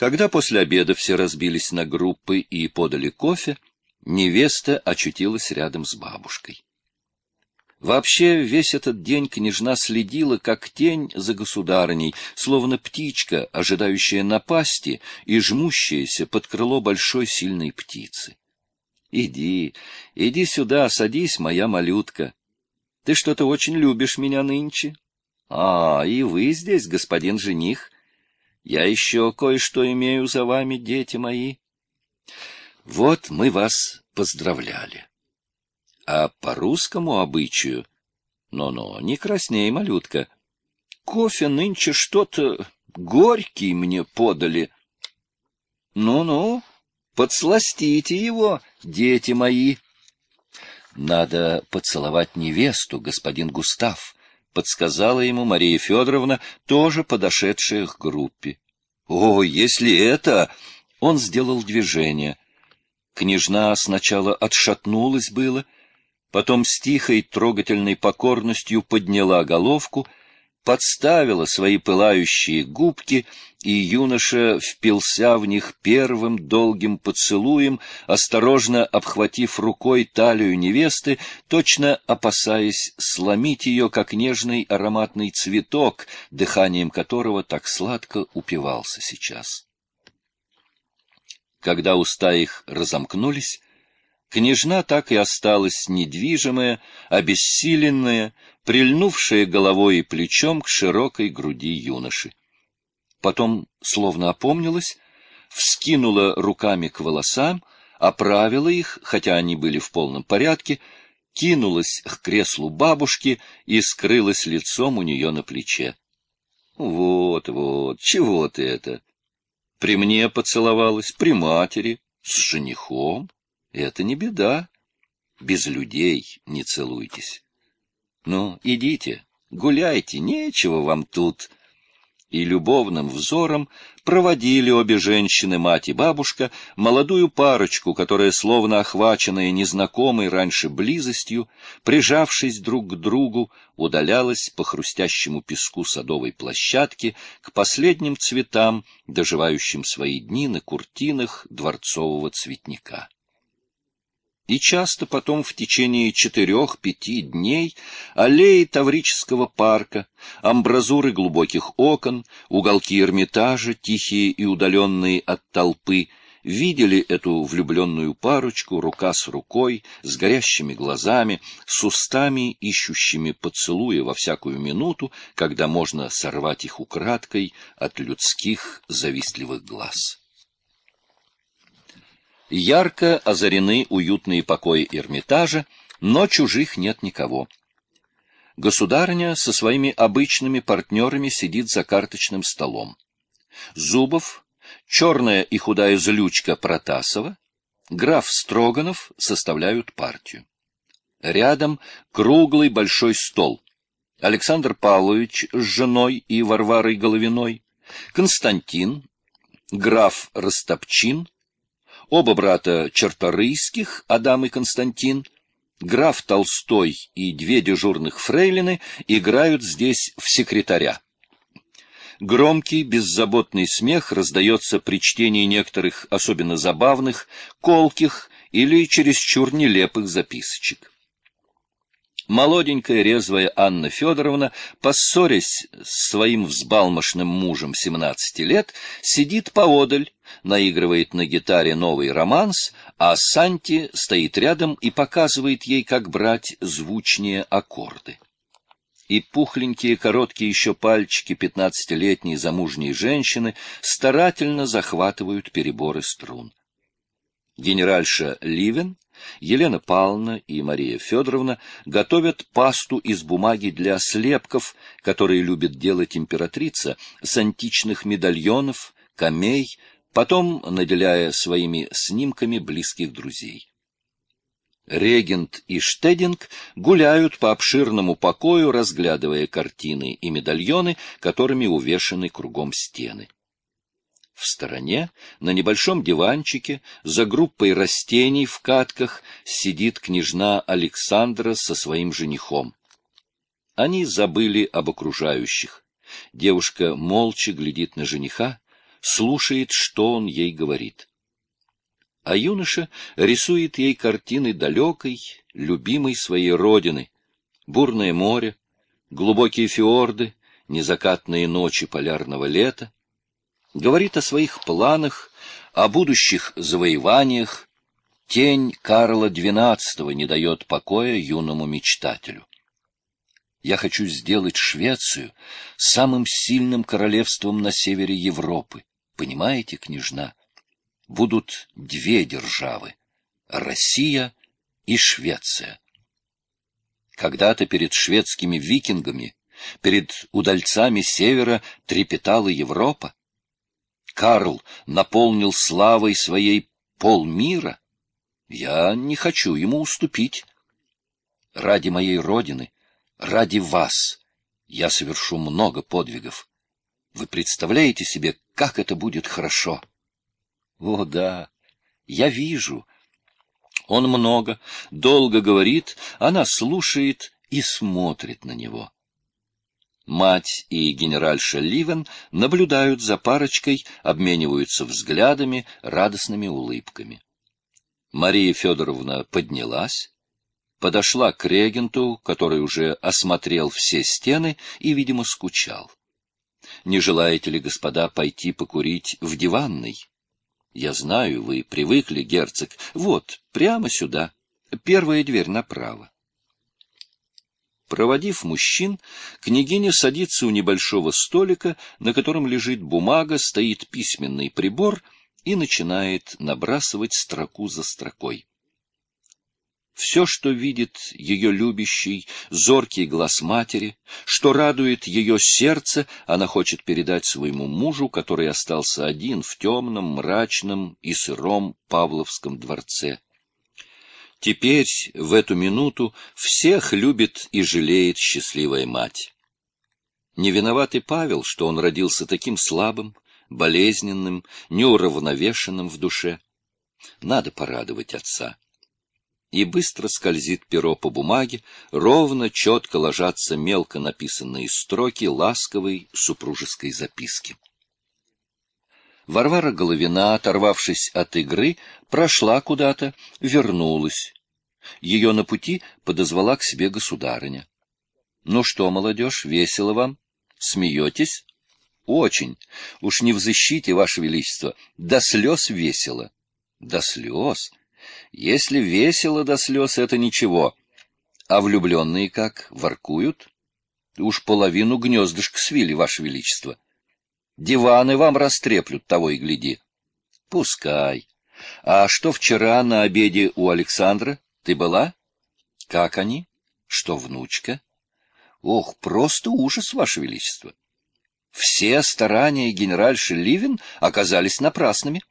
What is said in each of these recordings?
Когда после обеда все разбились на группы и подали кофе, невеста очутилась рядом с бабушкой. Вообще весь этот день княжна следила, как тень за государыней, словно птичка, ожидающая напасти и жмущаяся под крыло большой сильной птицы. — Иди, иди сюда, садись, моя малютка. Ты что-то очень любишь меня нынче. — А, и вы здесь, господин жених. Я еще кое-что имею за вами, дети мои. Вот мы вас поздравляли. А по русскому обычаю... Но-но, не красней, малютка. Кофе нынче что-то горький мне подали. Ну-ну, подсластите его, дети мои. Надо поцеловать невесту, господин Густав, — подсказала ему Мария Федоровна, тоже подошедшая к группе. — О, если это... Он сделал движение. Княжна сначала отшатнулась было, — потом с тихой трогательной покорностью подняла головку, подставила свои пылающие губки, и юноша впился в них первым долгим поцелуем, осторожно обхватив рукой талию невесты, точно опасаясь сломить ее, как нежный ароматный цветок, дыханием которого так сладко упивался сейчас. Когда уста их разомкнулись, Княжна так и осталась недвижимая, обессиленная, прильнувшая головой и плечом к широкой груди юноши. Потом, словно опомнилась, вскинула руками к волосам, оправила их, хотя они были в полном порядке, кинулась к креслу бабушки и скрылась лицом у нее на плече. — Вот, вот, чего ты это? При мне поцеловалась, при матери, с женихом. Это не беда. Без людей не целуйтесь. Ну, идите, гуляйте, нечего вам тут. И любовным взором проводили обе женщины, мать и бабушка, молодую парочку, которая, словно охваченная незнакомой раньше близостью, прижавшись друг к другу, удалялась по хрустящему песку садовой площадки к последним цветам, доживающим свои дни на куртинах дворцового цветника и часто потом в течение четырех-пяти дней аллеи Таврического парка, амбразуры глубоких окон, уголки Эрмитажа, тихие и удаленные от толпы, видели эту влюбленную парочку рука с рукой, с горящими глазами, с устами, ищущими поцелуя во всякую минуту, когда можно сорвать их украдкой от людских завистливых глаз. Ярко озарены уютные покои Эрмитажа, но чужих нет никого. Государыня со своими обычными партнерами сидит за карточным столом. Зубов, черная и худая злючка Протасова, граф Строганов составляют партию. Рядом круглый большой стол. Александр Павлович с женой и Варварой Головиной, Константин, граф Растопчин, Оба брата Черторийских, Адам и Константин, граф Толстой и две дежурных фрейлины играют здесь в секретаря. Громкий, беззаботный смех раздается при чтении некоторых особенно забавных, колких или чересчур нелепых записочек. Молоденькая резвая Анна Федоровна, поссорясь с своим взбалмошным мужем 17 лет, сидит поодаль, наигрывает на гитаре новый романс, а Санти стоит рядом и показывает ей, как брать звучнее аккорды. И пухленькие короткие еще пальчики пятнадцатилетней замужней женщины старательно захватывают переборы струн. Генеральша Ливен — Елена Павловна и Мария Федоровна готовят пасту из бумаги для слепков, которые любит делать императрица, с античных медальонов, камей, потом наделяя своими снимками близких друзей. Регент и Штединг гуляют по обширному покою, разглядывая картины и медальоны, которыми увешаны кругом стены. В стороне, на небольшом диванчике, за группой растений в катках, сидит княжна Александра со своим женихом. Они забыли об окружающих. Девушка молча глядит на жениха, слушает, что он ей говорит. А юноша рисует ей картины далекой, любимой своей родины, бурное море, глубокие фьорды, незакатные ночи полярного лета, говорит о своих планах, о будущих завоеваниях, тень Карла XII не дает покоя юному мечтателю. Я хочу сделать Швецию самым сильным королевством на севере Европы. Понимаете, княжна? Будут две державы — Россия и Швеция. Когда-то перед шведскими викингами, перед удальцами севера трепетала Европа. Карл наполнил славой своей полмира. Я не хочу ему уступить. Ради моей родины — Ради вас я совершу много подвигов. Вы представляете себе, как это будет хорошо? О, да, я вижу. Он много, долго говорит, она слушает и смотрит на него. Мать и генеральша Ливен наблюдают за парочкой, обмениваются взглядами, радостными улыбками. Мария Федоровна поднялась, подошла к регенту, который уже осмотрел все стены и, видимо, скучал. «Не желаете ли, господа, пойти покурить в диванной?» «Я знаю, вы привыкли, герцог. Вот, прямо сюда. Первая дверь направо». Проводив мужчин, княгиня садится у небольшого столика, на котором лежит бумага, стоит письменный прибор и начинает набрасывать строку за строкой. Все, что видит ее любящий, зоркий глаз матери, что радует ее сердце, она хочет передать своему мужу, который остался один в темном, мрачном и сыром Павловском дворце. Теперь, в эту минуту, всех любит и жалеет счастливая мать. Не виноват и Павел, что он родился таким слабым, болезненным, неуравновешенным в душе. Надо порадовать отца и быстро скользит перо по бумаге, ровно, четко ложатся мелко написанные строки ласковой супружеской записки. Варвара Головина, оторвавшись от игры, прошла куда-то, вернулась. Ее на пути подозвала к себе государыня. — Ну что, молодежь, весело вам? Смеетесь? — Очень. Уж не в защите, Ваше Величество. До слез весело. — До слез? Если весело до слез, это ничего. А влюбленные как, воркуют? Уж половину гнездышка свили, Ваше Величество. Диваны вам растреплют, того и гляди. Пускай. А что вчера на обеде у Александра? Ты была? Как они? Что внучка? Ох, просто ужас, Ваше Величество. Все старания генеральши Ливен оказались напрасными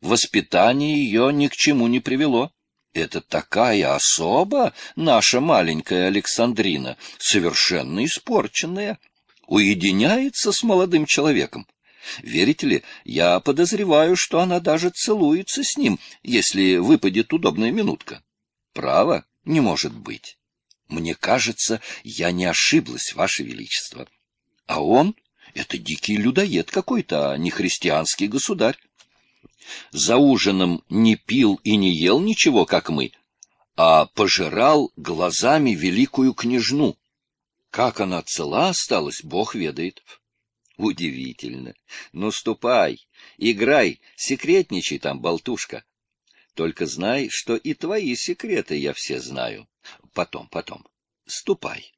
воспитание ее ни к чему не привело. Это такая особа, наша маленькая Александрина, совершенно испорченная, уединяется с молодым человеком. Верите ли, я подозреваю, что она даже целуется с ним, если выпадет удобная минутка. Право, не может быть. Мне кажется, я не ошиблась, Ваше Величество. А он — это дикий людоед какой-то, а не христианский государь за ужином не пил и не ел ничего, как мы, а пожирал глазами великую княжну. Как она цела осталась, Бог ведает. Удивительно. Ну, ступай, играй, секретничай там, болтушка. Только знай, что и твои секреты я все знаю. Потом, потом. Ступай.